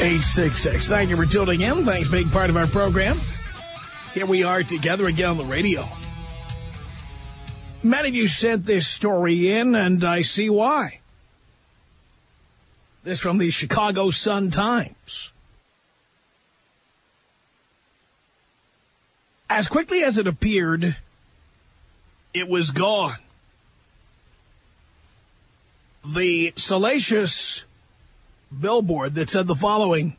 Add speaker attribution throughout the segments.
Speaker 1: 1-800-5800-866. Thank you for tuning in. Thanks for being part of our program. Here we are together again on the radio. Many of you sent this story in, and I see why. This from the Chicago Sun-Times. As quickly as it appeared, it was gone. The salacious billboard that said the following,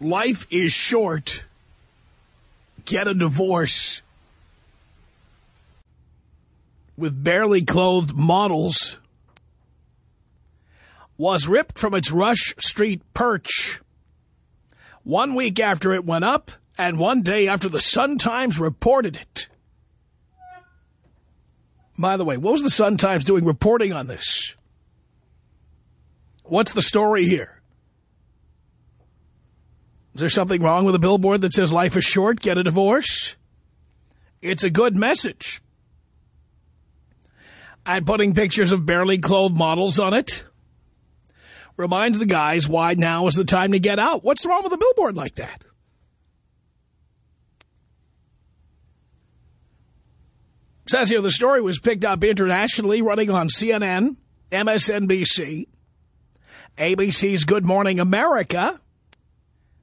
Speaker 1: Life is short, get a divorce, with barely clothed models, was ripped from its Rush Street perch one week after it went up and one day after the Sun-Times reported it. By the way, what was the Sun-Times doing reporting on this? What's the story here? Is there something wrong with a billboard that says life is short, get a divorce? It's a good message. And putting pictures of barely clothed models on it reminds the guys why now is the time to get out. What's wrong with a billboard like that? says here the story was picked up internationally running on CNN, MSNBC, ABC's Good Morning America,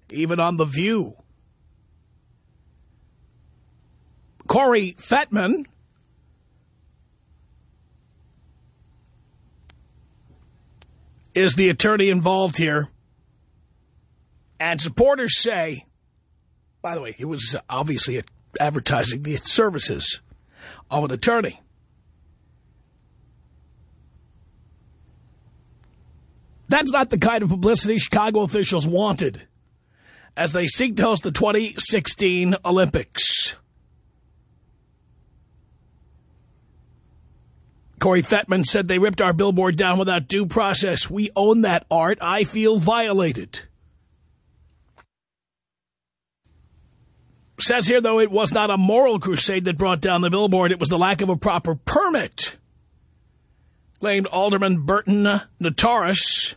Speaker 1: even on The View. Corri Fetman is the attorney involved here. And supporters say, by the way, it was obviously advertising the services of an attorney. That's not the kind of publicity Chicago officials wanted as they seek to host the 2016 Olympics. Corri Fetman said they ripped our billboard down without due process. We own that art. I feel violated. Says here, though, it was not a moral crusade that brought down the billboard. It was the lack of a proper permit. Claimed Alderman Burton Natarus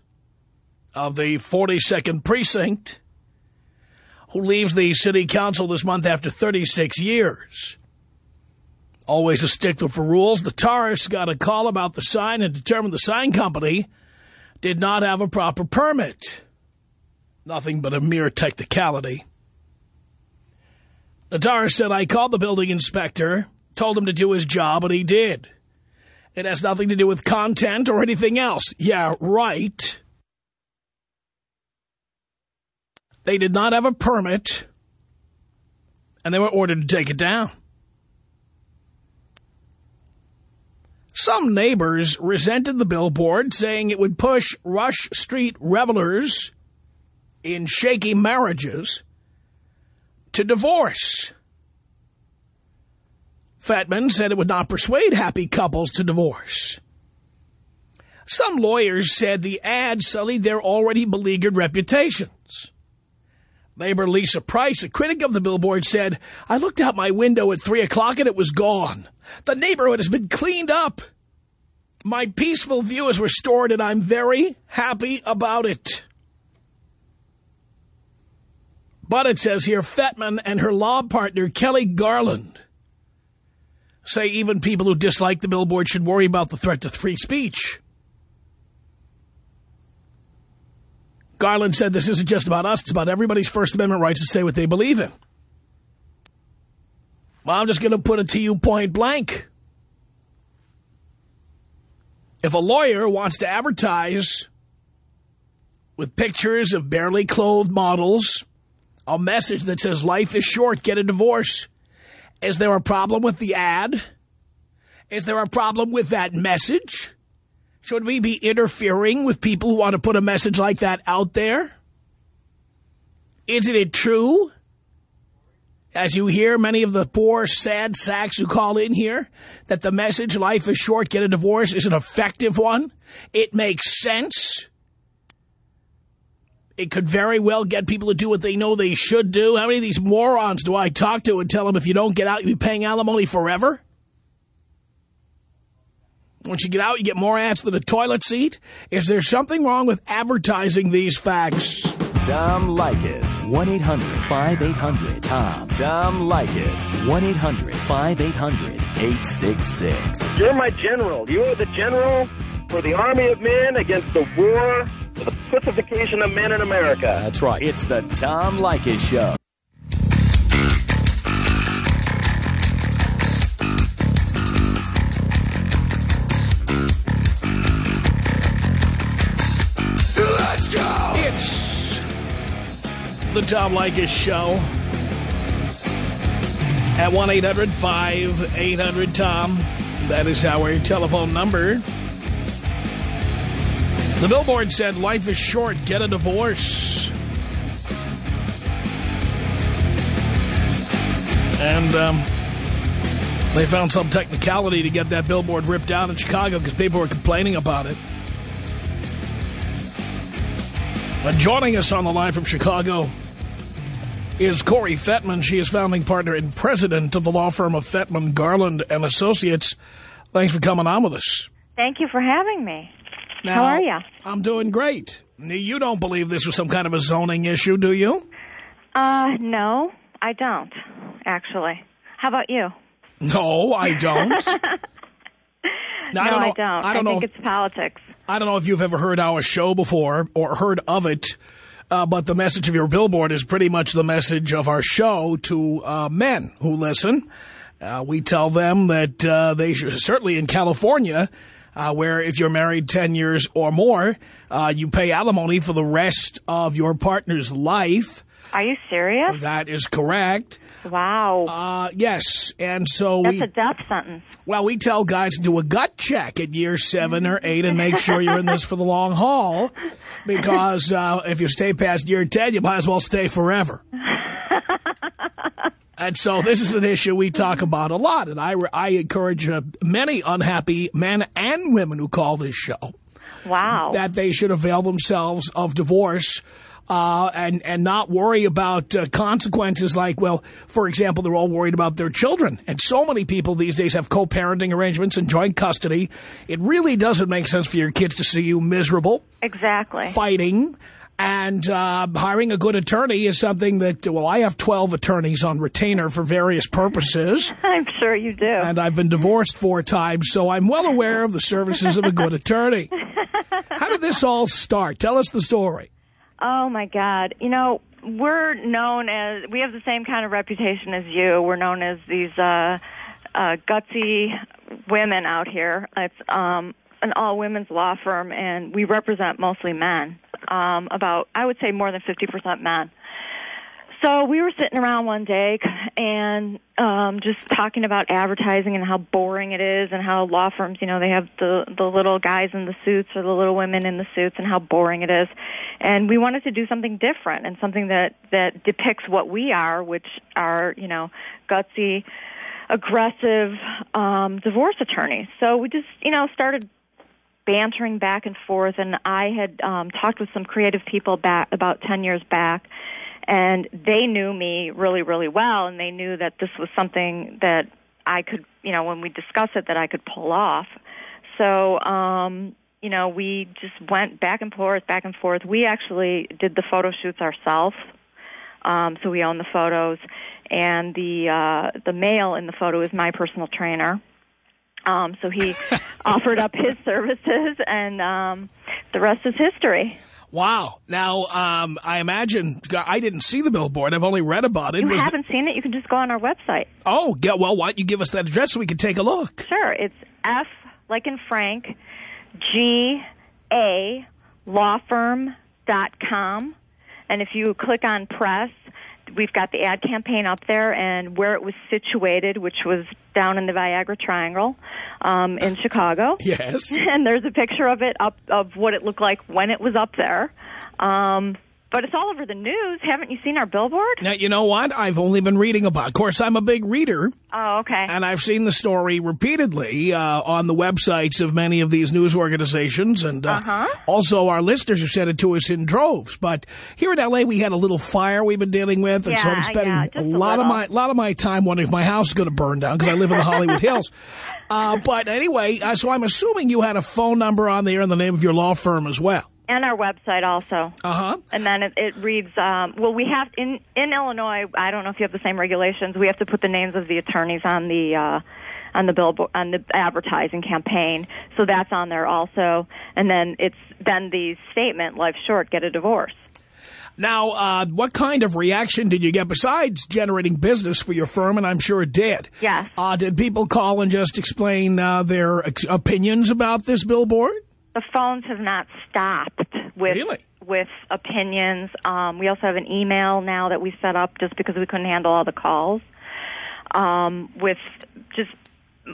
Speaker 1: of the 42nd Precinct, who leaves the city council this month after 36 years. Always a stickler for rules. Natarus got a call about the sign and determined the sign company did not have a proper permit. Nothing but a mere technicality. Natarus said, I called the building inspector, told him to do his job, and he did. It has nothing to do with content or anything else. Yeah, right. They did not have a permit, and they were ordered to take it down. Some neighbors resented the billboard, saying it would push Rush Street revelers in shaky marriages to divorce. Fetman said it would not persuade happy couples to divorce. Some lawyers said the ad sullied their already beleaguered reputations. Neighbor Lisa Price, a critic of the billboard, said, I looked out my window at 3 o'clock and it was gone. The neighborhood has been cleaned up. My peaceful view is restored and I'm very happy about it. But it says here, Fetman and her law partner, Kelly Garland, say even people who dislike the billboard should worry about the threat to free speech. Garland said this isn't just about us, it's about everybody's First Amendment rights to say what they believe in. Well, I'm just going to put it to you point blank. If a lawyer wants to advertise with pictures of barely clothed models, a message that says life is short, get a divorce, is there a problem with the ad? Is there a problem with that message? Should we be interfering with people who want to put a message like that out there? Isn't it true? As you hear many of the poor, sad sacks who call in here, that the message, life is short, get a divorce, is an effective one. It makes sense. It could very well get people to do what they know they should do. How many of these morons do I talk to and tell them if you don't get out, you'll be paying alimony forever? Once you get out, you get more ass than a toilet seat? Is there something wrong with advertising these facts?
Speaker 2: Tom Leykis.
Speaker 3: 1-800-5800-TOM.
Speaker 2: Tom Leykis.
Speaker 3: 1-800-5800-866.
Speaker 4: You're my general. You are the general for the army of men against the war for the pacification of men in America.
Speaker 3: That's right.
Speaker 2: It's the Tom Leykis Show. Let's go!
Speaker 1: It's the Tom Leykis Show at 1-800-5800-TOM. That is our telephone number. The billboard said, life is short, get a divorce. And um, they found some technicality to get that billboard ripped out in Chicago because people were complaining about it. Uh, joining us on the line from Chicago is Corri Fetman. She is founding partner and president of the law firm of Fetman, Garland and Associates. Thanks for coming on with us.
Speaker 5: Thank you for having me.
Speaker 1: Now,
Speaker 5: How are you?
Speaker 1: I'm doing great. You don't believe this was some kind of a zoning issue, do you?
Speaker 5: Uh, no, I don't, actually. How about you?
Speaker 1: No, I don't. Now,
Speaker 5: no,
Speaker 1: I don't know,
Speaker 5: I don't.
Speaker 1: I don't know.
Speaker 5: think it's politics.
Speaker 1: I don't know if you've ever heard our show before or heard of it, uh, but the message of your billboard is pretty much the message of our show to uh, men who listen. Uh, we tell them that uh, they should, certainly in California, uh, where if you're married 10 years or more, uh, you pay alimony for the rest of your partner's life.
Speaker 5: Are you serious?
Speaker 1: That is correct.
Speaker 5: Wow.
Speaker 1: Uh, yes, and so
Speaker 5: That's
Speaker 1: we...
Speaker 5: a death sentence.
Speaker 1: Well, we tell guys to do a gut check at year seven or eight and make sure you're in this for the long haul. Because uh, if you stay past year 10, you might as well stay forever. And so this is an issue we talk about a lot. And I, I encourage uh, many unhappy men and women who call this show
Speaker 5: Wow.
Speaker 1: that they should avail themselves of divorce uh, and, and not worry about uh, consequences like, well, for example, they're all worried about their children. And so many people these days have co-parenting arrangements and joint custody. It really doesn't make sense for your kids to see you miserable,
Speaker 5: exactly.
Speaker 1: fighting, and uh, hiring a good attorney is something that, well, I have 12 attorneys on retainer for various purposes.
Speaker 5: I'm sure you do.
Speaker 1: And I've been divorced four times, so I'm well aware of the services of a good attorney. How did this all start? Tell us the story.
Speaker 5: Oh my God! You know we're known as we have the same kind of reputation as you. We're known as these uh, uh, gutsy women out here. It's um, an all women's law firm, and we represent mostly men. Um, about I would say more than fifty percent men. So we were sitting around one day and um, just talking about advertising and how boring it is, and how law firms, you know, they have the the little guys in the suits or the little women in the suits, and how boring it is. And we wanted to do something different and something that that depicts what we are, which are, you know, gutsy, aggressive um, divorce attorneys. So we just, you know, started bantering back and forth, and I had um, talked with some creative people back about ten years back and they knew me really really well and they knew that this was something that I could you know when we discussed it that I could pull off. So um you know we just went back and forth back and forth. We actually did the photo shoots ourselves um so we own the photos and the uh the male in the photo is my personal trainer um so he offered up his services and um the rest is history
Speaker 1: Wow. Now, um, I imagine, I didn't see the billboard. I've only read about it.
Speaker 5: You
Speaker 1: Was
Speaker 5: haven't seen it? You can just go on our website.
Speaker 1: oh, yeah, well, why don't you give us that address so we can take a look?
Speaker 5: Sure. It's F, like in Frank, G, A, lawfirm.com. And if you click on press, we've got the ad campaign up there and where it was situated, which was down in the Viagra Triangle um, in Chicago.
Speaker 1: Yes.
Speaker 5: And there's a picture of it up of what it looked like when it was up there. Um, but it's all over the news. Haven't you seen our billboard?
Speaker 1: Now, you know what? I've only been reading about. Of course, I'm a big reader,
Speaker 5: Oh, okay.
Speaker 1: and I've seen the story repeatedly uh, on the websites of many of these news organizations, and uh,
Speaker 5: Uh-huh.
Speaker 1: also our listeners have sent it to us in droves. But here in L.A., we had a little fire we've been dealing with, and so I'm spending
Speaker 5: yeah,
Speaker 1: a
Speaker 5: just a
Speaker 1: lot of my lot of my time wondering if my house is going to burn down because I live in the Hollywood Hills. Uh, but anyway, uh, so I'm assuming you had a phone number on there and the name of your law firm as well.
Speaker 5: And our website also.
Speaker 1: Uh-huh.
Speaker 5: And then it, it reads, um, well, we have, in, in Illinois, I don't know if you have the same regulations, we have to put the names of the attorneys on the, uh, on the billboard, on the advertising campaign. So that's on there also. And then it's, then the statement, life short, get a divorce.
Speaker 1: Now, uh, what kind of reaction did you get besides generating business for your firm? And I'm sure it did.
Speaker 5: Yes.
Speaker 1: Uh, did people call and just explain uh, their ex opinions about this billboard?
Speaker 5: The phones have not stopped with
Speaker 1: Really?
Speaker 5: with opinions. Um, we also have an email now that we set up just because we couldn't handle all the calls. Um, with just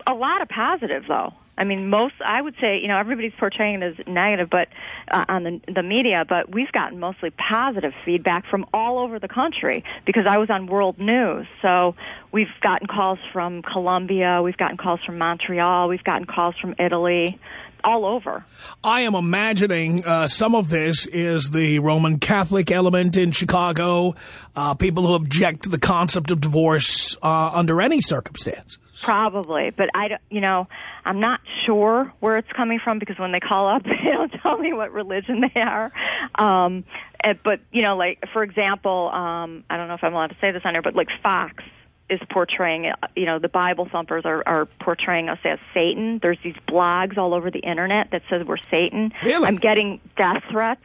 Speaker 5: a lot of positive though. I mean, most I would say, you know, everybody's portraying it as negative, but uh, on the the media, but we've gotten mostly positive feedback from all over the country because I was on World News. So we've gotten calls from Colombia, we've gotten calls from Montreal, we've gotten calls from Italy, all over.
Speaker 1: I am imagining uh, some of this is the Roman Catholic element in Chicago, uh, people who object to the concept of divorce uh, under any circumstances.
Speaker 5: Probably, but I don't, you know, I'm not sure where it's coming from because when they call up, they don't tell me what religion they are. Um, eh, but you know, like for example, um, I don't know if I'm allowed to say this on here, but like Fox is portraying, you know, the Bible thumpers are, are portraying us as Satan. There's these blogs all over the internet that says we're Satan.
Speaker 1: Really?
Speaker 5: I'm getting death threats.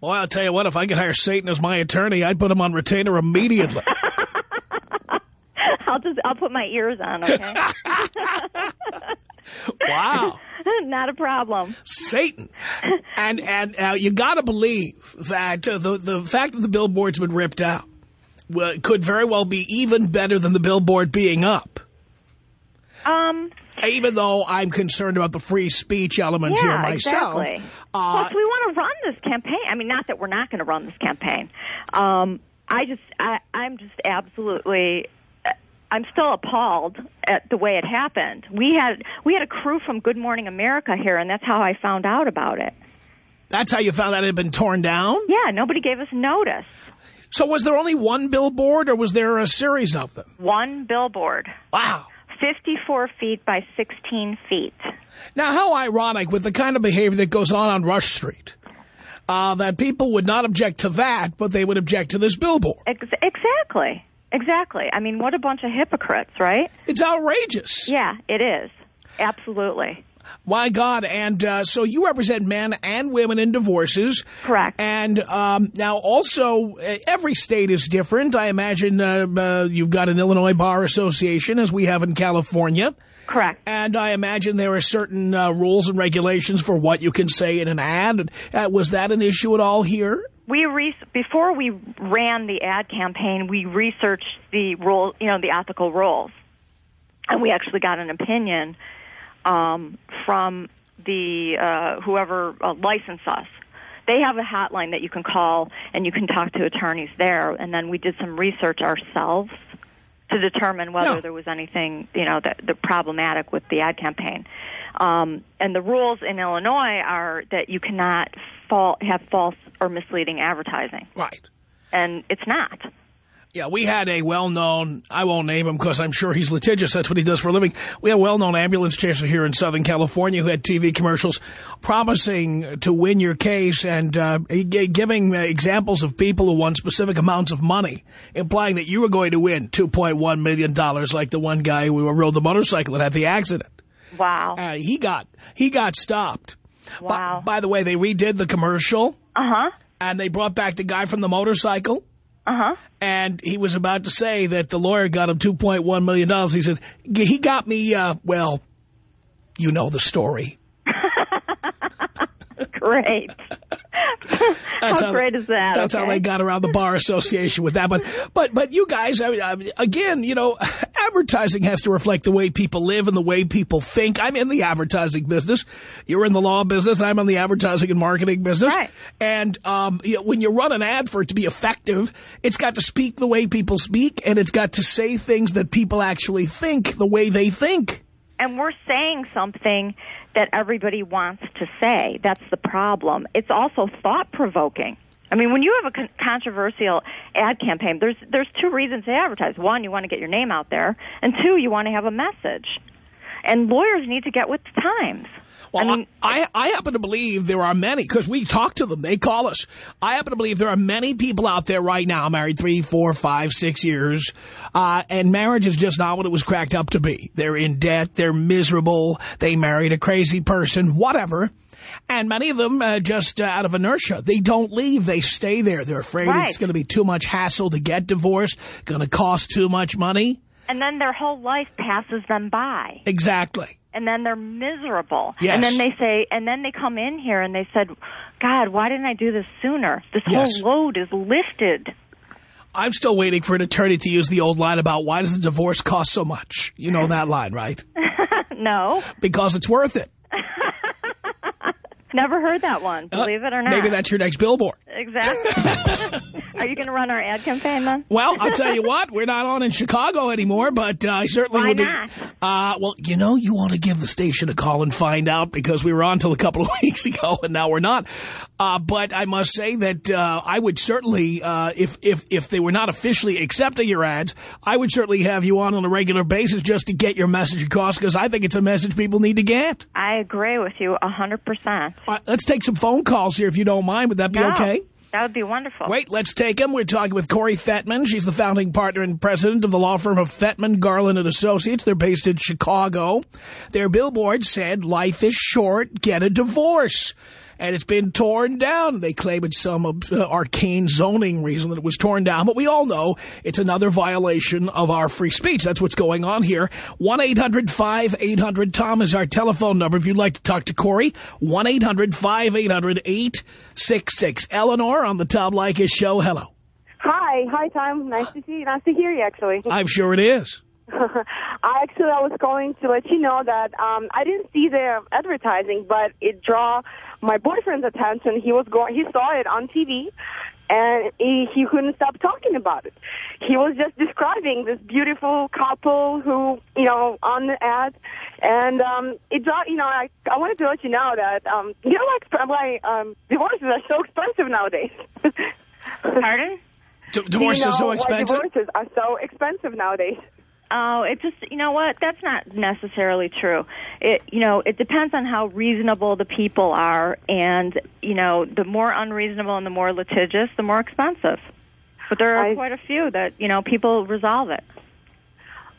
Speaker 1: Well, I'll tell you what, if I could hire Satan as my attorney, I'd put him on retainer immediately.
Speaker 5: I'll just I'll put my ears on, okay?
Speaker 1: wow.
Speaker 5: not a problem.
Speaker 1: Satan. And and uh, you got to believe that uh, the the fact that the billboard's been ripped out could very well be even better than the billboard being up.
Speaker 5: Um,
Speaker 1: Even though I'm concerned about the free speech element
Speaker 5: yeah,
Speaker 1: here myself.
Speaker 5: exactly.
Speaker 1: Uh,
Speaker 5: Plus, we want to run this campaign. I mean, not that we're not going to run this campaign. Um, I just, I, I'm just absolutely. I'm still appalled at the way it happened. We had we had a crew from Good Morning America here, and that's how I found out about it.
Speaker 1: that's how you found out it had been torn down?
Speaker 5: Yeah, nobody gave us notice.
Speaker 1: So was there only one billboard or was there a series of them?
Speaker 5: One billboard,
Speaker 1: Wow.
Speaker 5: 54 feet by 16 feet.
Speaker 1: Now, how ironic with the kind of behavior that goes on on Rush Street. Uh, that people would not object to that, but they would object to this billboard.
Speaker 5: Ex- exactly, exactly. I mean, what a bunch of hypocrites, right?
Speaker 1: It's outrageous.
Speaker 5: Yeah, it is. Absolutely.
Speaker 1: My God. And uh, so you represent men and women in divorces.
Speaker 5: Correct.
Speaker 1: And um, now also, uh, every state is different. I imagine uh, uh, you've got an Illinois Bar Association, as we have in California.
Speaker 5: Correct.
Speaker 1: And I imagine there are certain uh, rules and regulations for what you can say in an ad. Uh, was that an issue at all here?
Speaker 5: We re- before we ran the ad campaign, we researched the rule, you know, the ethical rules, and we actually got an opinion um, from the uh, whoever uh, licensed us. They have a hotline that you can call, and you can talk to attorneys there. And then we did some research ourselves to determine whether
Speaker 1: No.
Speaker 5: there was anything, you know, that, that problematic with the ad campaign. Um, and the rules in Illinois are that you cannot fal- have false or misleading advertising,
Speaker 1: Right.
Speaker 5: and it's not.
Speaker 1: Yeah, we had a well-known, I won't name him because I'm sure he's litigious, that's what he does for a living. We had a well-known ambulance chaser here in Southern California who had TV commercials promising to win your case and uh, giving examples of people who won specific amounts of money, implying that you were going to win $2.1 million like the one guy who rode the motorcycle and had the accident.
Speaker 5: Wow.
Speaker 1: Uh, he got he got stopped. By-
Speaker 5: Wow.
Speaker 1: By, the way, they redid the commercial
Speaker 5: Uh-huh.
Speaker 1: and they brought back the guy from the motorcycle.
Speaker 5: Uh-huh.
Speaker 1: And he was about to say that the lawyer got him $2.1 million. He said, he got me, uh, well, you know the story.
Speaker 5: Great.
Speaker 1: That's
Speaker 5: how, great is that?
Speaker 1: That's
Speaker 5: okay.
Speaker 1: how they got around the bar association with that. But but but you guys, I mean, I mean, again, you know, advertising has to reflect the way people live and the way people think. I'm in the advertising business. You're in the law business. I'm in the advertising and marketing business.
Speaker 5: Right.
Speaker 1: And um, you know, when you run an ad for it to be effective, it's got to speak the way people speak, and it's got to say things that people actually think the way they think.
Speaker 5: and we're saying something that everybody wants to say. That's the problem. It's also thought provoking. I mean, when you have a con- controversial ad campaign, there's there's two reasons to advertise. One, you want to get your name out there, and two, you want to have a message. And lawyers need to get with the times.
Speaker 1: Well,
Speaker 5: I mean,
Speaker 1: I, I happen to believe there are many, because we talk to them, they call us. I happen to believe there are many people out there right now, married three, four, five, six years, uh, and marriage is just not what it was cracked up to be. They're in debt, they're miserable, they married a crazy person, whatever. And many of them, uh, just uh, out of inertia, they don't leave. They stay there. They're afraid
Speaker 5: Right.
Speaker 1: it's going to be too much hassle to get divorced, going to cost too much money.
Speaker 5: and then their whole life passes them by.
Speaker 1: Exactly.
Speaker 5: And then they're miserable.
Speaker 1: Yes.
Speaker 5: And then they say, and then they come in here and they said, God, why didn't I do this sooner? This
Speaker 1: Yes.
Speaker 5: whole load is lifted.
Speaker 1: I'm still waiting for an attorney to use the old line about why does the divorce cost so much? You know that line, right?
Speaker 5: no,
Speaker 1: Because it's worth it.
Speaker 5: Never heard that one.
Speaker 1: Uh,
Speaker 5: Believe it or not.
Speaker 1: Maybe that's your next billboard.
Speaker 5: exactly. Are you going to run our ad campaign then?
Speaker 1: Well, I'll tell you what, we're not on in Chicago anymore, but uh, I certainly
Speaker 5: Why
Speaker 1: would be.
Speaker 5: not?
Speaker 1: Uh, well, you know, you want to give the station a call and find out because we were on till a couple of weeks ago and now we're not. Uh, but I must say that uh, I would certainly, uh, if, if, if they were not officially accepting your ads, I would certainly have you on on a regular basis just to get your message across because I think it's a message people need to get.
Speaker 5: I agree with you a 100%.
Speaker 1: Uh, let's take some phone calls here if you don't mind. Would that be
Speaker 5: No,
Speaker 1: okay?
Speaker 5: That would be wonderful.
Speaker 1: Wait, let's take them. We're talking with Corri Fetman. She's the founding partner and president of the law firm of Fetman, Garland and Associates. They're based in Chicago. Their billboard said, life is short, get a divorce. And it's been torn down. They claim it's some uh, arcane zoning reason that it was torn down. But we all know it's another violation of our free speech. That's what's going on here. 1-800-5800-TOM is our telephone number if you'd like to talk to Corri. 1-800-5800-866. Eleanor on the Tom Leykis show. Hello.
Speaker 3: Hi, hi Tom. Nice to see you. Nice to hear you. Actually,
Speaker 1: I'm sure it is.
Speaker 3: I actually I was going to let you know that um, I didn't see the advertising, but it draw my boyfriend's attention. He was going. He saw it on TV, and he, he couldn't stop talking about it. He was just describing this beautiful couple who, you know, on the ad, and um, it draw. You know, I I wanted to let you know that um, you know, like my um, divorces are so expensive nowadays.
Speaker 5: Pardon?
Speaker 1: D divorce
Speaker 3: you know
Speaker 1: is so
Speaker 3: why
Speaker 1: expensive.
Speaker 3: Divorces are so expensive nowadays.
Speaker 5: Oh, it just you know what? That's not necessarily true. It you know it depends on how reasonable the people are, and you know the more unreasonable and the more litigious, the more expensive. But there are
Speaker 3: I-
Speaker 5: quite a few that you know people resolve it.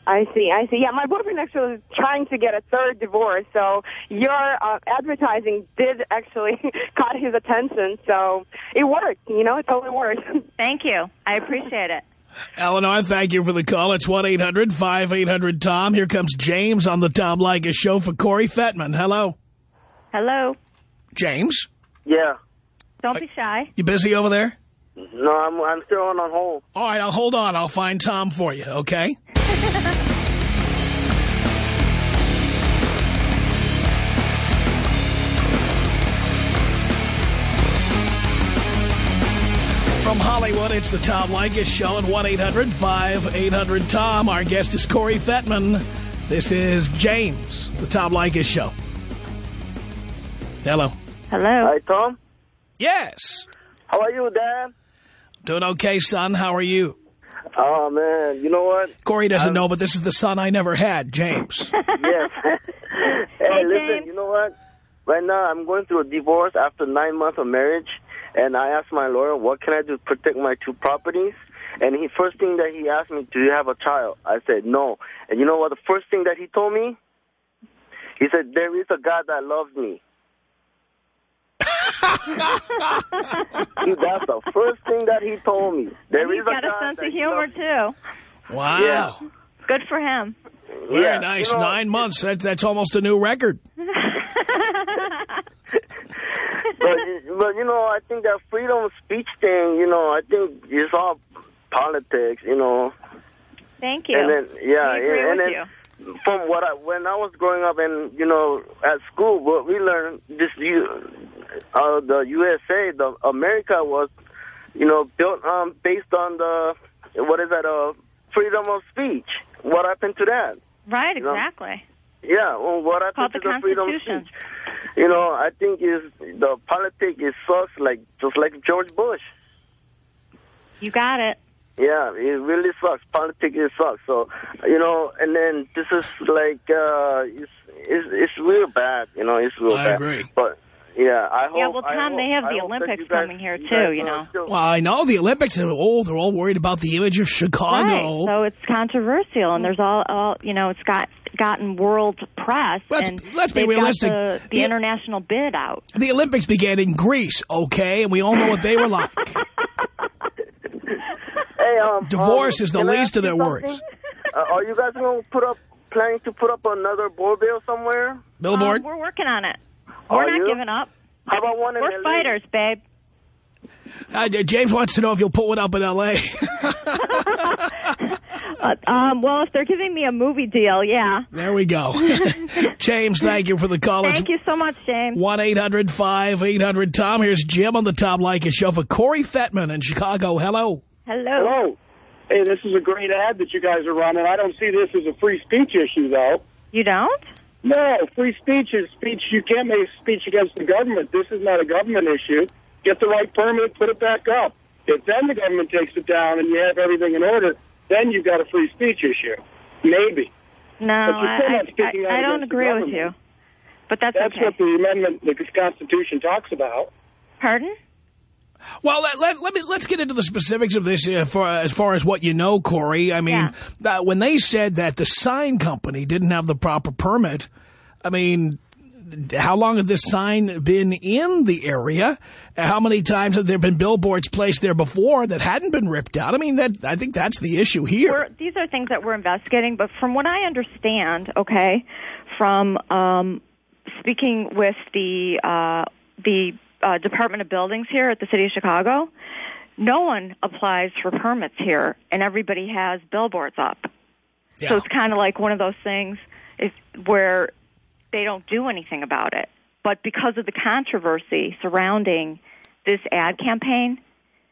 Speaker 3: I see, I see. Yeah, my boyfriend actually was trying to get a third divorce, so your uh, advertising did actually caught his attention, so it worked, you know, it totally worked.
Speaker 5: Thank you. I appreciate it.
Speaker 1: Eleanor, thank you for the call. It's 1-800-5800-TOM. Here comes James on the Tom Leykis show for Corri Fetman. Hello.
Speaker 5: Hello.
Speaker 1: James,
Speaker 4: Yeah.
Speaker 5: Don't be shy.
Speaker 1: you busy over there?
Speaker 4: No, I'm I'm still on on hold.
Speaker 1: All right, I'll hold on. I'll find Tom for you, okay? From Hollywood, it's the Tom Leykis Show at 1-800-5800-TOM. Our guest is Corri Fetman. This is James, the Tom Leykis Show. Hello.
Speaker 5: Hello.
Speaker 4: Hi, Tom.
Speaker 1: Yes.
Speaker 4: How are you, Dan?
Speaker 1: Doing okay, son. How are you?
Speaker 4: Oh man, you know what?
Speaker 1: Corey doesn't
Speaker 4: Um,
Speaker 1: know, but this is the son I never had, James.
Speaker 4: Yes. hey,
Speaker 5: Hey,
Speaker 4: listen,
Speaker 5: James.
Speaker 4: you know what? Right now, I'm going through a divorce after nine months of marriage, and I asked my lawyer, what can I do to protect my two properties? And he first thing that he asked me, do you have a child? I said no. And you know what? The first thing that he told me, he said there is a God that loves me. That's the first thing that he told me. There
Speaker 5: He's
Speaker 4: is a
Speaker 5: got a
Speaker 4: guy
Speaker 5: sense of humor, too.
Speaker 1: Wow.
Speaker 4: Yeah.
Speaker 5: Good for him.
Speaker 1: Very
Speaker 4: Yeah,
Speaker 1: nice.
Speaker 4: you know-
Speaker 1: Nine months. That, that's almost a new record.
Speaker 4: but, but, you know, I think that freedom of speech thing, you know, I think it's all politics, you know.
Speaker 5: Thank you.
Speaker 4: And then, yeah,
Speaker 5: agree
Speaker 4: and, then
Speaker 5: you.
Speaker 4: from what I, when I was growing up and, you know, at school, what we learned, this, uh, the USA, the America was, you know, built, um, based on the, what is that, uh, freedom of speech. What happened to that?
Speaker 5: Right, exactly.
Speaker 4: Yeah, well, what happened
Speaker 5: Called the
Speaker 4: the freedom of speech? You know, I think is the politics is sucks like just like George Bush.
Speaker 5: You got it.
Speaker 4: Yeah, it really sucks. Politics it sucks. So, you know, and then this is like uh it's it's, it's real bad. You know, it's real
Speaker 1: I
Speaker 4: bad.
Speaker 1: agree.
Speaker 4: But yeah, I hope.
Speaker 5: Yeah, well,
Speaker 4: I
Speaker 5: Tom,
Speaker 4: hope-
Speaker 5: they have
Speaker 4: I
Speaker 5: the Olympics
Speaker 4: guys-
Speaker 5: coming here,
Speaker 4: you
Speaker 5: too,
Speaker 4: guys
Speaker 5: you know.
Speaker 1: Well, I know the Olympics. And, oh, they're all worried about the image of Chicago.
Speaker 5: Right. So it's controversial, and there's all, all you know, it's got gotten world press,
Speaker 1: Let's-
Speaker 5: and
Speaker 1: let's be
Speaker 5: they've
Speaker 1: realistic.
Speaker 5: Got the, the
Speaker 1: The-
Speaker 5: international bid out.
Speaker 1: The Olympics began in Greece, okay? And we all know what they were like.
Speaker 4: Hey, um,
Speaker 1: Divorce
Speaker 4: um,
Speaker 1: is the least of their worries.
Speaker 4: Uh, are you guys going to put up, planning to put up another board bill somewhere?
Speaker 1: Billboard?
Speaker 5: Um, we're working on it. We're
Speaker 4: Are
Speaker 5: not
Speaker 4: you?
Speaker 5: giving up.
Speaker 4: How about one in
Speaker 5: We're
Speaker 4: LA?
Speaker 5: fighters, babe.
Speaker 1: Uh, James wants to know if you'll put one up in L.A.
Speaker 5: Uh, um, well, if they're giving me a movie deal, yeah.
Speaker 1: there we go. James, thank you for the call.
Speaker 5: Thank you so much, James.
Speaker 1: 1-800-5800-TOM. Here's Jim on the Tom Leykis show for Corri Fetman in Chicago. Hello.
Speaker 5: Hello.
Speaker 6: Hello. Hey, this is a great ad that you guys are running. I don't see this as a free speech issue, though.
Speaker 5: You don't?
Speaker 6: No, free speech is speech. You can't make speech against the government. This is not a government issue. Get the right permit, put it back up. If then the government takes it down and you have everything in order, then you've got a free speech issue. Maybe.
Speaker 5: No, I, I, I don't agree with you. But that's,
Speaker 6: That's
Speaker 5: okay.
Speaker 6: what the amendment, the Constitution talks about.
Speaker 5: Pardon?
Speaker 1: Well, let, let, let me let's get into the specifics of this uh, for as far as what you know, Corri. I mean, uh, when they said that the sign company didn't have the proper permit, I mean, how long had this sign been in the area? How many times have there been billboards placed there before that hadn't been ripped out? I mean, that I think that's the issue here.
Speaker 5: We're, these are things that we're investigating, but from what I understand, okay, from um, speaking with the uh, the uh, Department of Buildings here at the City of Chicago, no one applies for permits here, and everybody has billboards up.
Speaker 1: Yeah.
Speaker 5: So it's kind of like one of those things is where they don't do anything about it. But because of the controversy surrounding this ad campaign,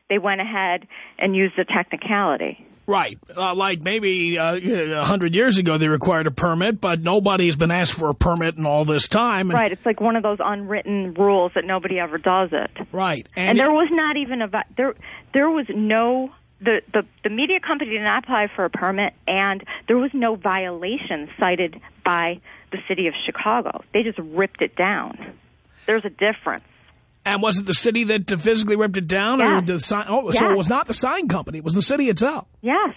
Speaker 5: they went ahead and used the technicality.
Speaker 1: Right. Uh, like maybe uh, a hundred years ago they required a permit, but nobody's been asked for a permit in all this time. And,
Speaker 5: Right, it's like one of those unwritten rules that nobody ever does it.
Speaker 1: Right.
Speaker 5: And, there was not even a there there was no the, the the media company did not apply for a permit and there was no violation cited by the city of Chicago. They just ripped it down. There's a difference.
Speaker 1: And was it the city that uh, physically ripped it down? Or the sign? Oh, so it was not the sign company. It was the city itself.
Speaker 5: Yes.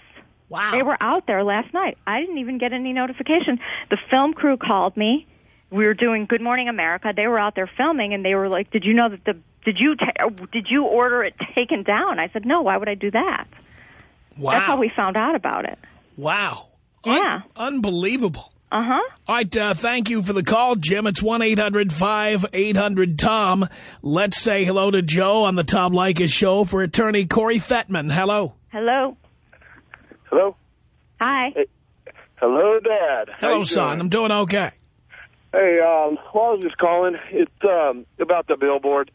Speaker 1: Wow.
Speaker 5: They were out there last night. I didn't even get any notification. The film crew called me. We were doing Good Morning America. They were out there filming, and they were like, "Did you know that the did you ta- did you order it taken down?" I said, "No. Why would I do that?"
Speaker 1: wow.
Speaker 5: That's how we found out about it.
Speaker 1: Wow.
Speaker 5: Yeah.
Speaker 1: Un- unbelievable.
Speaker 5: Uh huh.
Speaker 1: All right, uh, thank you for the call, Jim. It's 1-800-5800-TOM. Let's say hello to Joe on the Tom Leykis show for attorney Corri Fetman. Hello.
Speaker 5: Hello.
Speaker 6: Hello?
Speaker 5: Hi.
Speaker 6: Hello, Dad.
Speaker 1: Hello, son.
Speaker 6: doing?
Speaker 1: I'm doing okay.
Speaker 6: Hey, um, well, I was just calling. It's um, about the billboard.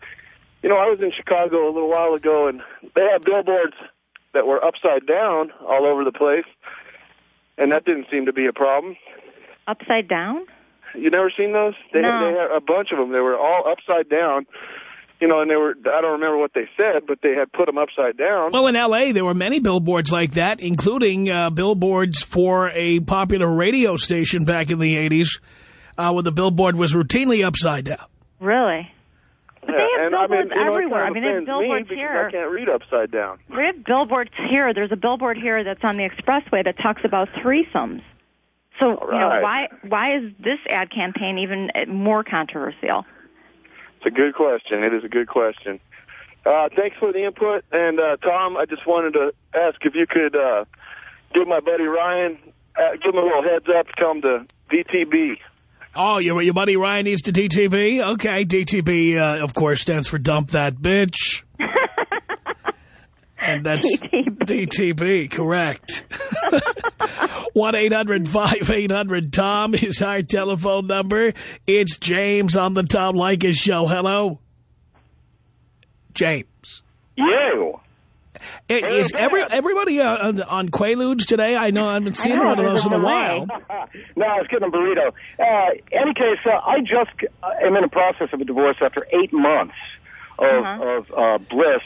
Speaker 6: You know, I was in Chicago a little while ago, and they had billboards that were upside down all over the place, and that didn't seem to be a problem.
Speaker 5: Upside down.
Speaker 6: You never seen those? They,
Speaker 5: No.
Speaker 6: they had a bunch of them. They were all upside down. You know, and they were, I don't remember what they said, but they had put them upside down.
Speaker 1: Well, in L.A., there were many billboards like that, including uh, billboards for a popular radio station back in the 80s, uh, where the billboard was routinely upside down.
Speaker 5: Really? But they
Speaker 6: Yeah,
Speaker 5: have
Speaker 6: and I mean,
Speaker 5: billboards
Speaker 6: you know,
Speaker 5: everywhere.
Speaker 6: kind
Speaker 5: I mean, they have
Speaker 6: offends me
Speaker 5: billboards here.
Speaker 6: I can't read upside down.
Speaker 5: We have billboards here. There's a billboard here that's on the expressway that talks about threesomes. So, you know, why why is this ad campaign even uh, more controversial?
Speaker 6: It's a good question. It is a good question. Uh, thanks for the input. And, uh, Tom, I just wanted to ask if you could uh, give my buddy Ryan, uh, give him a little heads up, tell him to DTB.
Speaker 1: Oh, your, your buddy Ryan needs to DTB? Okay, DTB, uh, of course, stands for Dump That Bitch. and that's
Speaker 5: DTB.
Speaker 1: DTB, correct. 1-800-5800-TOM is our telephone number. It's James on the Tom Leykis Show. Hello? James.
Speaker 7: You.
Speaker 1: Hey, Is every, everybody uh, on, on Quaaludes today? I know I haven't seen
Speaker 5: know,
Speaker 1: one of those in a while.
Speaker 7: no, I was getting a burrito. Uh, any case, uh, I just uh, am in the process of a divorce after eight months of,
Speaker 5: Uh-huh.
Speaker 7: of uh, bliss.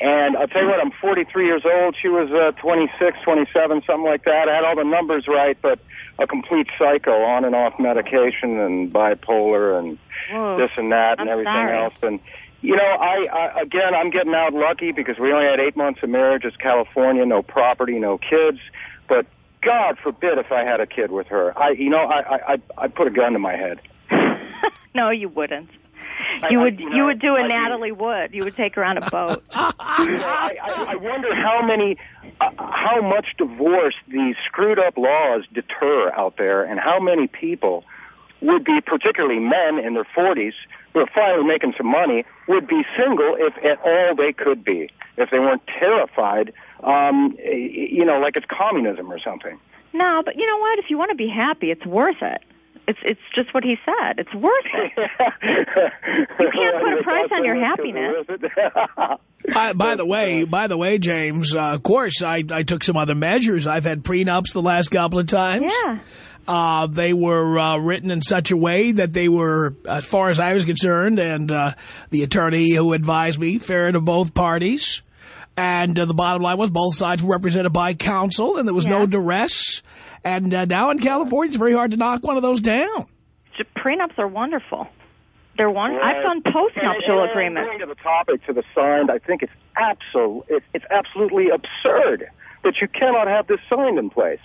Speaker 7: And I'll tell you what, I'm 43 years old. She was uh, 26, 27, something like that. I had all the numbers right, but a complete psycho, on and off medication and bipolar and
Speaker 5: Whoa.
Speaker 7: this and that and
Speaker 5: I'm
Speaker 7: everything
Speaker 5: sorry.
Speaker 7: else. And you know, I, I again, I'm getting out lucky because we only had eight months of marriage. It's California, no property, no kids. But God forbid if I had a kid with her. I, you know, I, I, I, put a gun to my head.
Speaker 5: no, you wouldn't. You
Speaker 7: I-
Speaker 5: would
Speaker 7: you
Speaker 5: you
Speaker 7: know,
Speaker 5: would do a
Speaker 7: I-
Speaker 5: Natalie Wood. You would take her on a boat.
Speaker 7: I, I, I wonder how many, uh, how much divorce these screwed up laws deter out there, and how many people would be, particularly men in their 40s, who are finally making some money, would be single if at all they could be, if they weren't terrified, um, you know, like it's communism or something.
Speaker 5: no, but you know what? If you want to be happy, it's worth it. It's it's just what he said. It's worth it.
Speaker 7: you
Speaker 5: can't put a price on your happiness.
Speaker 1: By, by the way, by the way, James, uh, of course, I, I took some other measures. I've had prenups the last couple of times.
Speaker 5: Yeah.
Speaker 1: Uh, they were uh, written in such a way that they were, as far as I was concerned, and uh, the attorney who advised me, fair to both parties. And uh, the bottom line was both sides were represented by counsel, and there was no duress. And uh, now in California, it's very hard to knock one of those down.
Speaker 5: Prenups are wonderful. They're one.
Speaker 7: Right.
Speaker 5: I've done postnuptial agreements.
Speaker 7: Going to the topic to the signed, I think it's absolute. It, it's absolutely absurd that you cannot have this signed in place.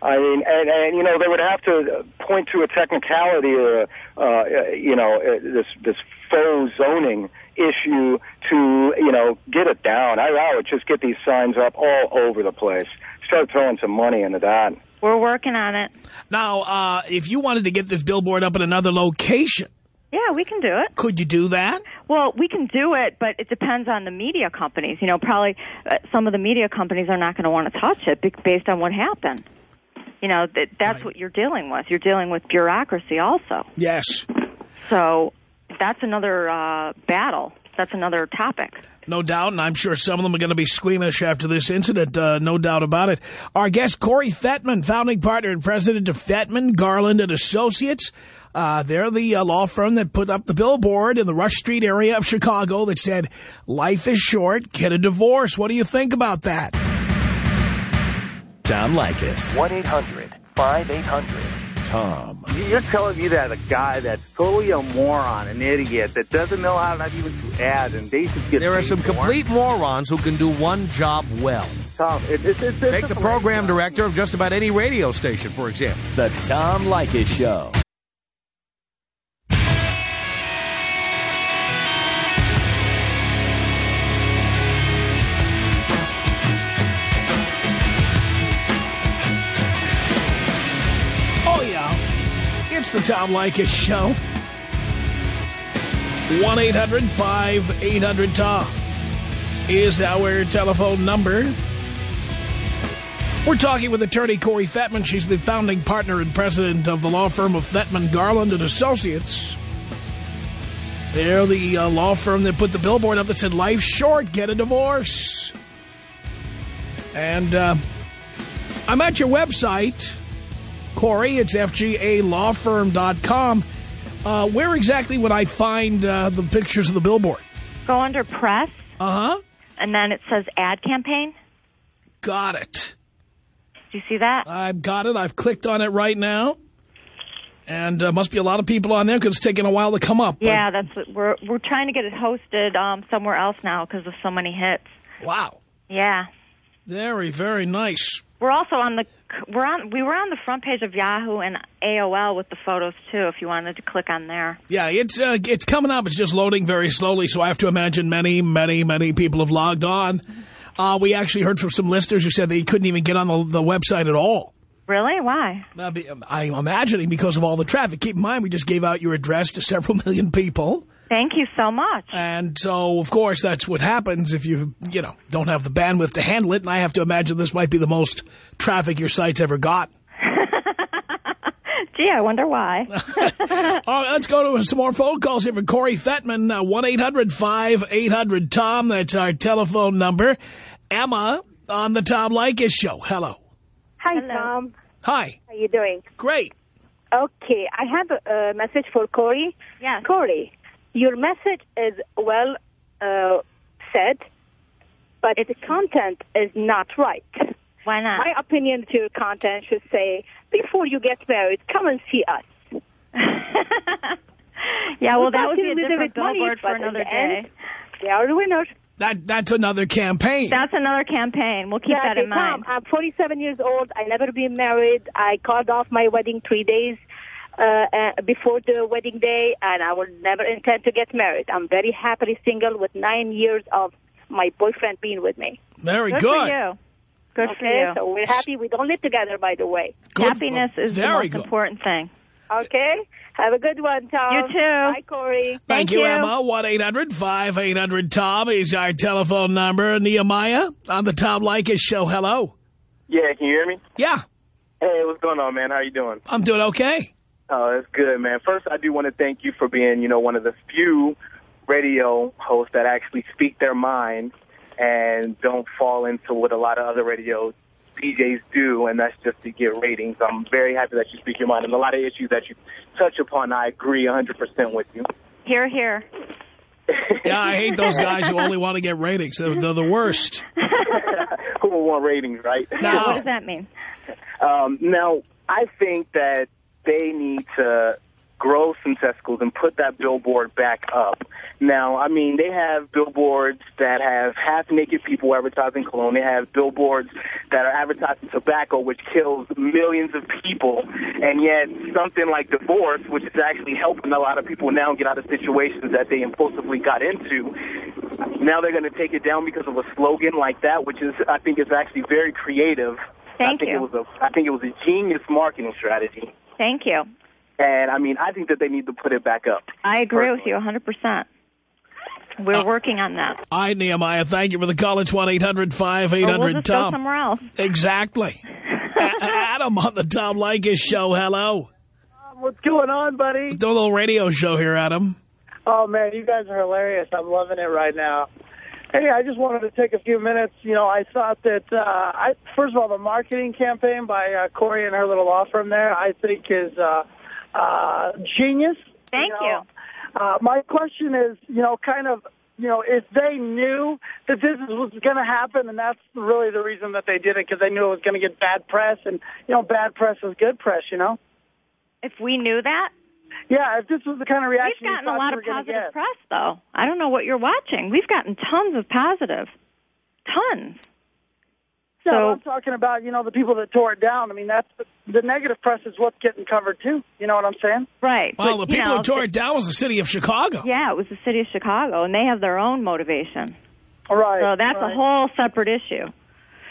Speaker 7: I mean, and, and you know they would have to point to a technicality or a, uh, you know uh, this this faux zoning issue to you know get it down. I, I would just get these signs up all over the place. Start throwing some money into that.
Speaker 5: We're working on it.
Speaker 1: Now, uh, if you wanted to get this billboard up in another location,
Speaker 5: Yeah, we can do it.
Speaker 1: could you do that?
Speaker 5: Well, we can do it, but it depends on the media companies. You know, probably uh, some of the media companies are not going to want to touch it based on what happened. You know, that that's
Speaker 1: Right.
Speaker 5: what you're dealing with. You're dealing with bureaucracy also.
Speaker 1: Yes.
Speaker 5: So that's another uh, battle. That's another topic.
Speaker 1: No doubt, and I'm sure some of them are going to be squeamish after this incident, uh, no doubt about it. Our guest, Corri Fetman, founding partner and president of Fettman, Garland and Associates. Uh, they're the uh, law firm that put up the billboard in the Rush Street area of Chicago that said, life is short, get a divorce. What do you think about that?
Speaker 2: Tom Leykis.
Speaker 8: 1-800-5800-TOM.
Speaker 9: You're telling me that a guy that's totally a moron, an idiot, that doesn't know how not even to add, and they should get
Speaker 10: There are
Speaker 9: paid
Speaker 10: some
Speaker 9: more?
Speaker 10: complete morons who can do one job well.
Speaker 9: Tom, it, it, it,
Speaker 10: Take the program director of just about any radio station, for example.
Speaker 8: The Tom Leykis Show.
Speaker 1: It's the Tom Leykis Show. 1-800-5800-TOM is our telephone number. We're talking with attorney Corri Fetman. She's the founding partner and president of the law firm of Fettman, Garland and Associates. They're the uh, law firm that put the billboard up that said, life's short, get a divorce. And uh, I'm at your website, Corri. It's FGALawFirm.com. Uh, where exactly would I find uh, the pictures of the billboard?
Speaker 5: Go under press,
Speaker 1: Uh-huh.
Speaker 5: and then it says ad campaign.
Speaker 1: Got it.
Speaker 5: Do you see that?
Speaker 1: I've got it. I've clicked on it right now. And uh, must be a lot of people on there because it's taking a while to come up.
Speaker 5: Yeah, that's what we're we're trying to get it hosted um, somewhere else now because of so many hits.
Speaker 1: Wow.
Speaker 5: Yeah,
Speaker 1: Very, very nice.
Speaker 5: We're also on the we're on we were on the front page of Yahoo and AOL with the photos too. If you wanted to click on there.
Speaker 1: Yeah, it's uh, it's coming up. It's just loading very slowly, so I have to imagine many, many, many people have logged on. Uh, we actually heard from some listeners who said they couldn't even get on the, the website at all.
Speaker 5: Really? Why?
Speaker 1: Uh, I'm imagining because of all the traffic. Keep in mind, we just gave out your address to several million people.
Speaker 5: Thank you so much.
Speaker 1: And so, of course, that's what happens if you, you know, don't have the bandwidth to handle it. And I have to imagine this might be the most traffic your site's ever got.
Speaker 5: Gee, I wonder why.
Speaker 1: All right, let's go to some more phone calls here for Corri Fetman, uh, 1-800-5800-TOM. That's our telephone number. Emma on the Tom Leykis show. Hello.
Speaker 11: Hi, Tom.
Speaker 1: Hi.
Speaker 11: How are you doing?
Speaker 1: Great.
Speaker 11: Okay, I have a, a message for Corri.
Speaker 5: Yes.
Speaker 11: Corri, your message is well uh, said, but the content is not right.
Speaker 5: Why not?
Speaker 11: My opinion to your content should say, before you get married, come and see us.
Speaker 5: Yeah, well,
Speaker 11: We're
Speaker 5: that would be a
Speaker 11: talking
Speaker 5: different
Speaker 11: with money,
Speaker 5: billboard for another
Speaker 11: the end,
Speaker 5: day.
Speaker 11: They are the winners.
Speaker 1: That That's another campaign.
Speaker 5: That's another campaign. We'll keep
Speaker 11: Yeah,
Speaker 5: that in
Speaker 11: hey, Tom,
Speaker 5: mind.
Speaker 11: I'm 47 years old. I never been married. I called off my wedding three days uh, uh, before the wedding day, and I will never intend to get married. I'm very happily single with nine years of my boyfriend being with me.
Speaker 1: Very
Speaker 5: good.
Speaker 1: good.
Speaker 5: for you. Good
Speaker 11: okay,
Speaker 5: for you.
Speaker 11: so we're happy. We don't live together, by the way.
Speaker 1: Good.
Speaker 5: Happiness is the
Speaker 1: Very
Speaker 5: most
Speaker 1: good.
Speaker 5: important thing.
Speaker 11: Okay? Have a good one, Tom.
Speaker 5: You too.
Speaker 11: Bye, Corri.
Speaker 1: Thank,
Speaker 5: Thank
Speaker 1: you,
Speaker 5: you.
Speaker 1: Emma. 1-800-5800-TOM is our telephone number. Nehemiah on the Tom Leykis show. Hello.
Speaker 6: Yeah, can you hear me?
Speaker 1: Yeah,
Speaker 6: Hey, what's going on, man? How are you doing?
Speaker 1: I'm doing okay.
Speaker 6: Oh, that's good, man. First, I do want to thank you for being, you know, one of the few radio hosts that actually speak their mind and don't fall into what a lot of other radio DJs do, and that's just to get ratings. I'm very happy that you speak your mind, and a lot of issues that you touch upon, I agree 100% with you.
Speaker 5: Here, here.
Speaker 1: Yeah, I hate those guys who only want to get ratings. They're, they're the worst.
Speaker 6: Who will want ratings, right?
Speaker 5: Yeah, what does that mean?
Speaker 6: Um, now, I think that they need to grow some testicles and put that billboard back up. Now, I mean, they have billboards that have half-naked people advertising cologne. They have billboards that are advertising tobacco, which kills millions of people. And yet, something like divorce, which is actually helping a lot of people now get out of situations that they impulsively got into, now they're going to take it down because of a slogan like that, which is, I think, is actually very creative.
Speaker 5: Thank
Speaker 6: I think
Speaker 5: you.
Speaker 6: It was a, I think it was a genius marketing strategy.
Speaker 5: Thank you.
Speaker 6: And I mean, I think that they need to put it back up.
Speaker 5: I agree with you 100%. We're working on that.
Speaker 1: All right, Nehemiah, thank you for the call. It's
Speaker 5: Or we'll just go
Speaker 1: 1-800-5800-TOM.
Speaker 5: somewhere else.
Speaker 1: Exactly. Adam on the Tom Leykis show. Hello.
Speaker 12: Uh, what's going on, buddy?
Speaker 1: Do a little radio show here, Adam.
Speaker 12: Oh, man, you guys are hilarious. I'm loving it right now. Hey, I just wanted to take a few minutes. You know, I thought that, uh, I first of all, the marketing campaign by uh, Corri and her little law firm there, I think is uh, uh, genius.
Speaker 5: Thank
Speaker 12: you. know. Uh, my question is, you know, kind of, you know, if they knew that this was going to happen, and that's really the reason that they did it, because they knew it was going to get bad press, and, you know, bad press is good press, you know?
Speaker 5: If we knew that,
Speaker 12: Yeah, if this was the kind of reaction
Speaker 5: we've gotten
Speaker 12: you
Speaker 5: a lot of positive
Speaker 12: get.
Speaker 5: press, though. I don't know what you're watching. We've gotten tons of positive. Tons.
Speaker 12: Yeah,
Speaker 5: So-
Speaker 12: I'm talking about, you know, the people that tore it down. I mean, that's the, the negative press is what's getting covered, too. You know what I'm saying?
Speaker 5: Right.
Speaker 1: Well,
Speaker 5: but,
Speaker 1: the
Speaker 5: you
Speaker 1: people
Speaker 5: know,
Speaker 1: who tore it down was the city of Chicago.
Speaker 5: Yeah, it was the city of Chicago, and they have their own motivation.
Speaker 12: Right.
Speaker 5: So that's
Speaker 12: right.
Speaker 5: a whole separate issue.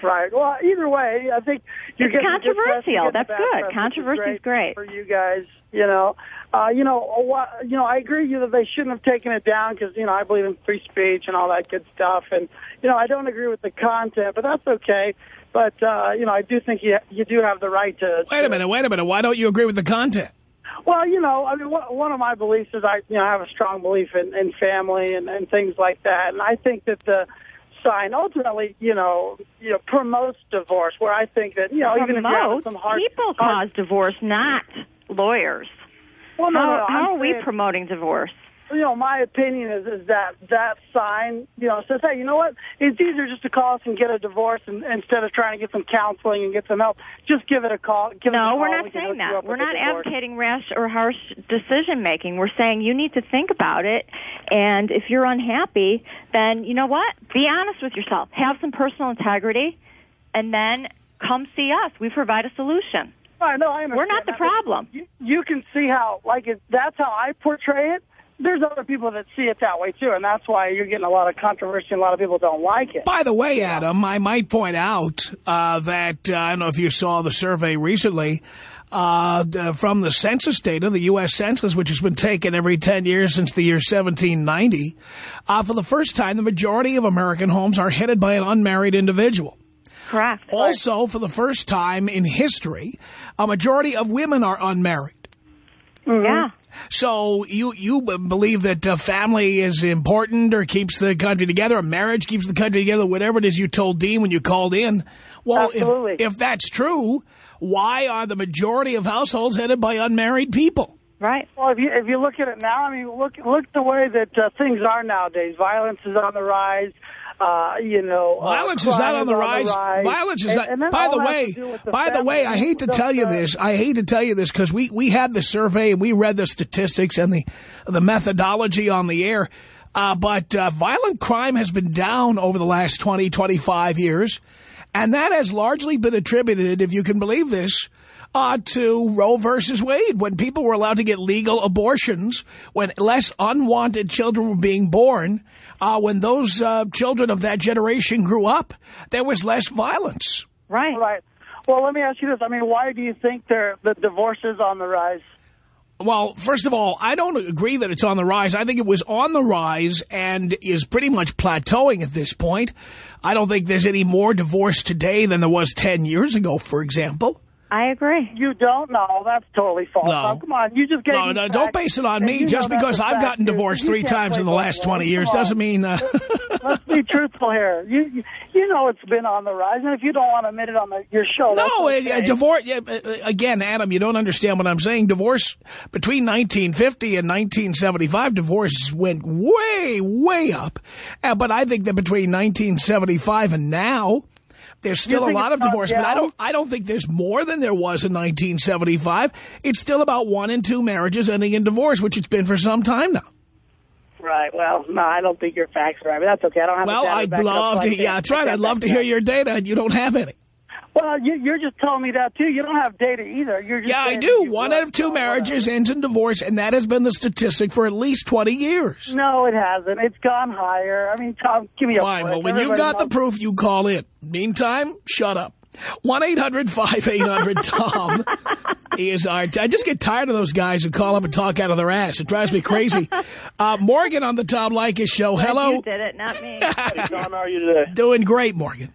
Speaker 12: Right. Well, either way, I think you're
Speaker 5: It's
Speaker 12: getting good press,
Speaker 5: controversial.
Speaker 12: you're
Speaker 5: That's good.
Speaker 12: press, which is
Speaker 5: Controversy's great.
Speaker 12: for you guys. You know, uh, you know, you know, I agree with you that they shouldn't have taken it down because you know I believe in free speech and all that good stuff, and you know I don't agree with the content, but that's okay. But uh, you know, I do think you you do have the right to.
Speaker 1: Wait a minute, wait a minute. Why don't you agree with the content?
Speaker 12: Well, you know, I mean, one one of my beliefs is I, you know, I have a strong belief in, in family and, and things like that, and I think that the sign ultimately, you know, you know, promotes divorce. Where I think that, you know, even if you're having
Speaker 5: Promote.
Speaker 12: some hard
Speaker 5: People
Speaker 12: hard-
Speaker 5: cause divorce, not lawyers.
Speaker 12: Well, no,
Speaker 5: how
Speaker 12: no,
Speaker 5: how are we promoting divorce?
Speaker 12: you know, my opinion is is that that sign, you know, says, hey, you know what? It's easier just to call us and get a divorce and, instead of trying to get some counseling and get some help. Just give it a call. Give a
Speaker 5: No,
Speaker 12: call.
Speaker 5: we're
Speaker 12: We
Speaker 5: not saying that. We're not advocating rash or harsh decision making. We're saying you need to think about it, and if you're unhappy, then you know what? Be honest with yourself. Have some personal integrity. and then come see us. We provide a solution.
Speaker 12: I know. I understand.
Speaker 5: We're not the problem.
Speaker 12: You, you can see how, like, it, that's how I portray it. There's other people that see it that way, too, and that's why you're getting a lot of controversy and a lot of people don't like it.
Speaker 1: By the way, Adam, I might point out uh, that, uh, I don't know if you saw the survey recently, uh, from the census data, the U.S. Census, which has been taken every 10 years since the year 1790, uh, for the first time, the majority of American homes are headed by an unmarried individual.
Speaker 5: Correct.
Speaker 1: Also, for the first time in history, a majority of women are unmarried.
Speaker 5: Yeah.
Speaker 1: So you you believe that uh, family is important or keeps the country together, or marriage keeps the country together, whatever it is you told Dean when you called in. Well,
Speaker 12: Absolutely.
Speaker 1: if, if that's true, why are the majority of households headed by unmarried people?
Speaker 5: Right.
Speaker 12: Well, if you if you look at it now, I mean, look look the way that uh, things are nowadays. Violence is on the rise. Uh, you know, uh,
Speaker 1: Violence is not on the rise. Violence is
Speaker 12: And-
Speaker 1: not.
Speaker 12: and
Speaker 1: by the way,
Speaker 12: to do with the
Speaker 1: by the way, I hate to tell you
Speaker 12: uh,
Speaker 1: this. I hate to tell you this because we we had the survey and we read the statistics and the the methodology on the air. Uh, but uh, violent crime has been down over the last 20, 25 years. And that has largely been attributed, if you can believe this, uh, to Roe versus Wade, when people were allowed to get legal abortions, when less unwanted children were being born, uh, when those uh, children of that generation grew up, there was less violence.
Speaker 5: Right.
Speaker 12: Right. Well, let me ask you this. I mean, why do you think there the divorce is on the rise?
Speaker 1: Well, first of all, I don't agree that it's on the rise. I think it was on the rise and is pretty much plateauing at this point. I don't think there's any more divorce today than there was 10 years ago, for example.
Speaker 5: I agree.
Speaker 12: You don't know. That's totally false.
Speaker 1: No.
Speaker 12: Now, come on. You just gave
Speaker 1: No,
Speaker 12: me
Speaker 1: no,
Speaker 12: facts,
Speaker 1: don't base it on me. Just because I've gotten divorced three times in the last
Speaker 12: ways.
Speaker 1: 20 years
Speaker 12: Come
Speaker 1: doesn't mean... Uh,
Speaker 12: Let's be truthful here. You, you you know it's been on the rise, and if you don't want to admit it on the, your show,
Speaker 1: No,
Speaker 12: okay.
Speaker 1: uh, divorce. Yeah, uh, uh, again, Adam, you don't understand what I'm saying. Divorce between 1950 and 1975, divorce went way, way up. Uh, but I think that between 1975 and now, there's still a lot of divorce. But I don't. I don't think there's more than there was in 1975. It's still about one in two marriages ending in divorce, which it's been for some time now.
Speaker 12: Right. Well, no, I don't think your facts are right, but that's okay. I don't have.
Speaker 1: Well, I'd love to. Yeah, that's right. I'd love to hear your data, and you don't have any.
Speaker 12: Well, you, you're just telling me that too. You don't have data either. You're just
Speaker 1: Yeah, I do. One out of two
Speaker 12: so
Speaker 1: marriages ends in divorce, and that has been the statistic for at least 20 years.
Speaker 12: No, it hasn't. It's gone higher. I mean, Tom, give me a
Speaker 1: Fine.
Speaker 12: break.
Speaker 1: Well, when you
Speaker 12: Everybody
Speaker 1: got the proof, you call in. Meantime, shut up. 1-800-5800-TOM is our... I just get tired of those guys who call up and talk out of their ass. It drives me crazy. Uh, Morgan on the Tom Leykis show. Hello.
Speaker 5: You did it, not me.
Speaker 13: Hey, Tom, how are you today?
Speaker 1: Doing great, Morgan.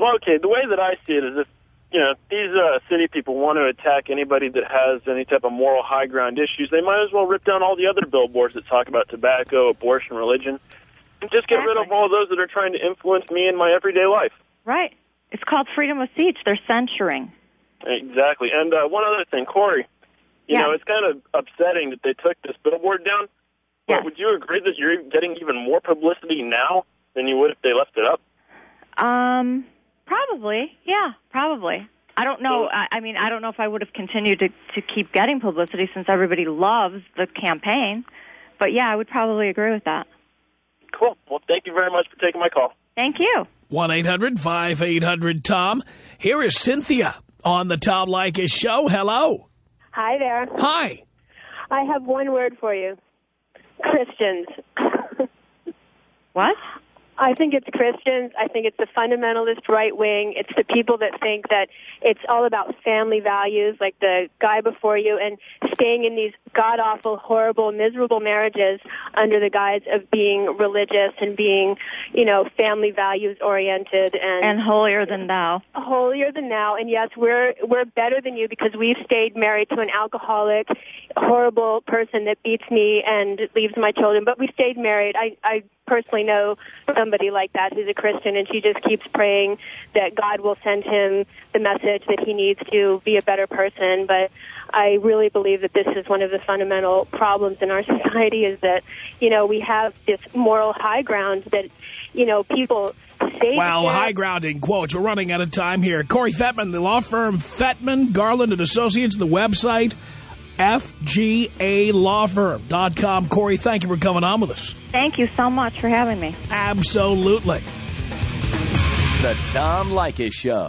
Speaker 13: Well, okay, the way that I see it is if, you know, if these uh, city people want to attack anybody that has any type of moral high ground issues, they might as well rip down all the other billboards that talk about tobacco, abortion, religion, and just get rid of all those that are trying to influence me in my everyday life.
Speaker 5: Right. It's called freedom of speech. They're censoring.
Speaker 13: Exactly. And uh, one other thing, Corri, you
Speaker 5: Yeah.
Speaker 13: know, it's kind of upsetting that they took this billboard down. But would you agree that you're getting even more publicity now than you would if they left it up?
Speaker 5: Um, probably. Yeah, probably. I don't know. I, I mean, I don't know if I would have continued to to keep getting publicity since everybody loves the campaign. But yeah, I would probably agree with that.
Speaker 13: Cool. Well, thank you very much for taking my call.
Speaker 5: Thank you.
Speaker 1: 1-800-5800-TOM. Here is Cynthia on the Tom Leykis show. Hello.
Speaker 14: Hi there.
Speaker 1: Hi.
Speaker 14: I have one word for you. Christians.
Speaker 5: what?
Speaker 14: I think it's Christians. I think it's the fundamentalist right wing. It's the people that think that it's all about family values, like the guy before you, and staying in these god awful, horrible, miserable marriages under the guise of being religious and being, you know, family values oriented and
Speaker 5: And holier than thou.
Speaker 14: holier than thou. And yes, we're we're better than you because we've stayed married to an alcoholic, horrible person that beats me and leaves my children. But we stayed married. I I personally know somebody like that who's a Christian, and she just keeps praying that God will send him the message that he needs to be a better person. But I really believe that this is one of the fundamental problems in our society is that, you know, we have this moral high ground that, you know, people say
Speaker 1: Well,
Speaker 14: that
Speaker 1: high ground in quotes. We're running out of time here. Corri Fetman, the law firm Fetman, Garland and Associates, the website, FGALawFirm.com. Corri, thank you for coming on with us.
Speaker 5: Thank you so much for having me.
Speaker 1: Absolutely.
Speaker 2: The Tom Leykis Show.